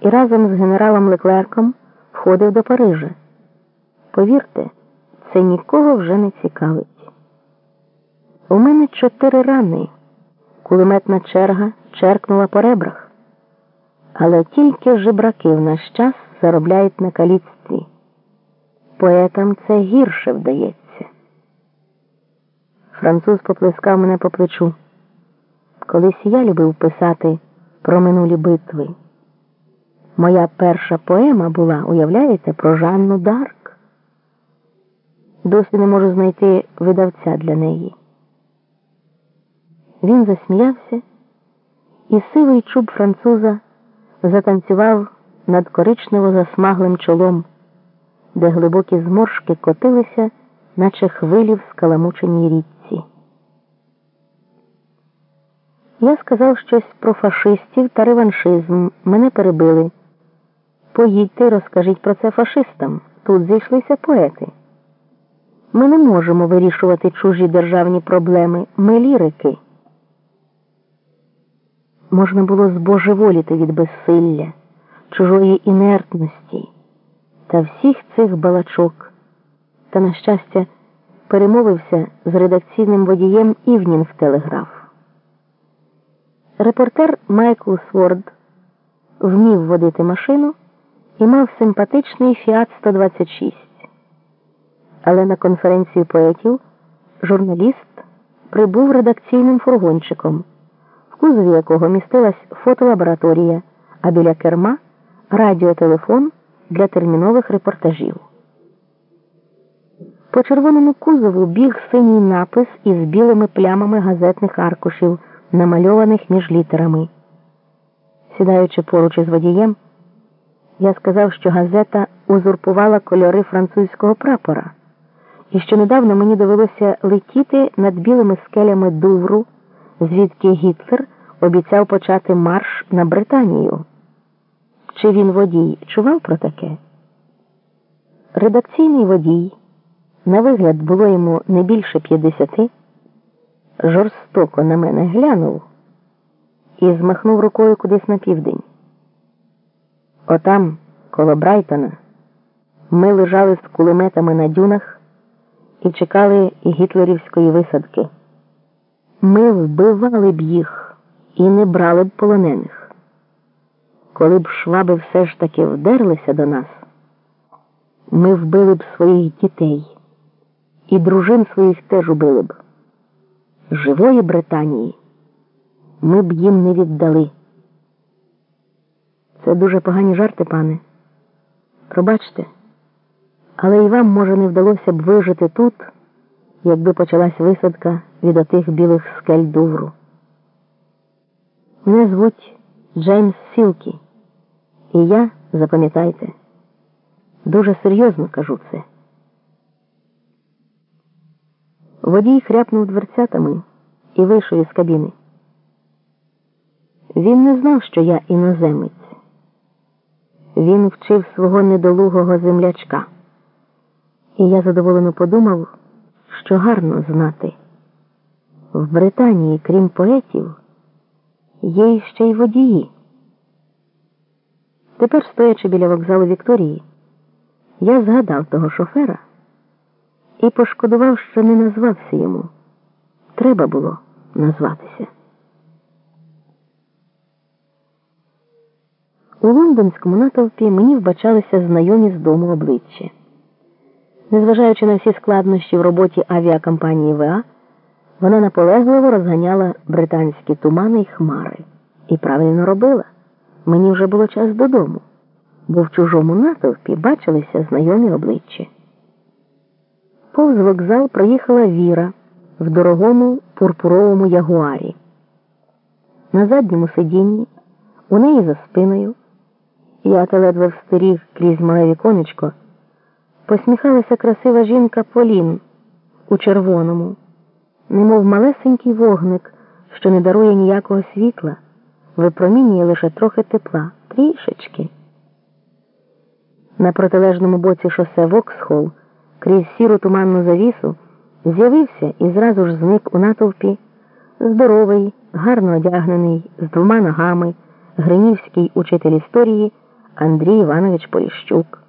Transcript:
і разом з генералом Леклерком входив до Парижа. Повірте, це нікого вже не цікавить. У мене чотири рани. Кулеметна черга черкнула по ребрах. Але тільки жебраки в наш час заробляють на каліцтві. Поетам це гірше вдається. Француз поплескав мене по плечу. Колись я любив писати про минулі битви. Моя перша поема була, уявляєте, про Жанну Дарк. Досі не можу знайти видавця для неї. Він засміявся, і сивий чуб француза затанцював над коричнево засмаглим чолом, де глибокі зморшки котилися, наче хвилі в скаламученій річці. Я сказав щось про фашистів та реваншизм. Мене перебили. Поїдьте розкажіть про це фашистам. Тут зійшлися поети. Ми не можемо вирішувати чужі державні проблеми. Ми лірики. Можна було збожеволіти від безсилля, чужої інертності та всіх цих балачок. Та, на щастя, перемовився з редакційним водієм Івнін в телеграф. Репортер Майкл Сворд вмів водити машину і мав симпатичний Фіат 126. Але на конференцію поетів журналіст прибув редакційним фургончиком, в кузові якого містилась фотолабораторія, а біля керма радіотелефон для термінових репортажів. По червоному кузову біг синій напис із білими плямами газетних аркушів, намальованих між літерами. Сідаючи поруч із водієм, я сказав, що газета узурпувала кольори французького прапора, і що недавно мені довелося летіти над білими скелями Дувру, звідки Гітлер обіцяв почати марш на Британію. Чи він водій чував про таке? Редакційний водій, на вигляд, було йому не більше п'ятдесяти, жорстоко на мене глянув і змахнув рукою кудись на південь. Отам, коло Брайтона, ми лежали з кулеметами на дюнах і чекали гітлерівської висадки. Ми вбивали б їх і не брали б полонених. Коли б шваби все ж таки вдерлися до нас, ми вбили б своїх дітей і дружин своїх теж убили б. Живої Британії ми б їм не віддали. Це дуже погані жарти, пане. Пробачте, але і вам, може, не вдалося б вижити тут, якби почалась висадка від отих білих скель Дувру. Мене звуть Джеймс Сілкі, і я, запам'ятайте, дуже серйозно кажу це. Водій хряпнув дверцятами і вийшов із кабіни. Він не знав, що я іноземець. Він вчив свого недолугого землячка. І я задоволено подумав, що гарно знати. В Британії, крім поетів, є ще й водії. Тепер, стоячи біля вокзалу Вікторії, я згадав того шофера і пошкодував, що не назвався йому. Треба було назватися. У лондонському натовпі мені вбачалися знайомі з дому обличчя. Незважаючи на всі складнощі в роботі авіакомпанії ВА, вона наполегливо розганяла британські тумани й хмари. І правильно робила. Мені вже було час додому, бо в чужому натовпі бачилися знайомі обличчя. Повз вокзал проїхала Віра в дорогому пурпуровому ягуарі. На задньому сидінні, у неї за спиною, я та ледве встеріг крізь мале віконечко, посміхалася красива жінка Полін у червоному, немов малесенький вогник, що не дарує ніякого світла, випромінює лише трохи тепла, трішечки. На протилежному боці шосе Воксхол крізь сіру туманну завісу з'явився і зразу ж зник у натовпі здоровий, гарно одягнений, з двома ногами, гринівський учитель історії. Андрій Іванович Поліщук.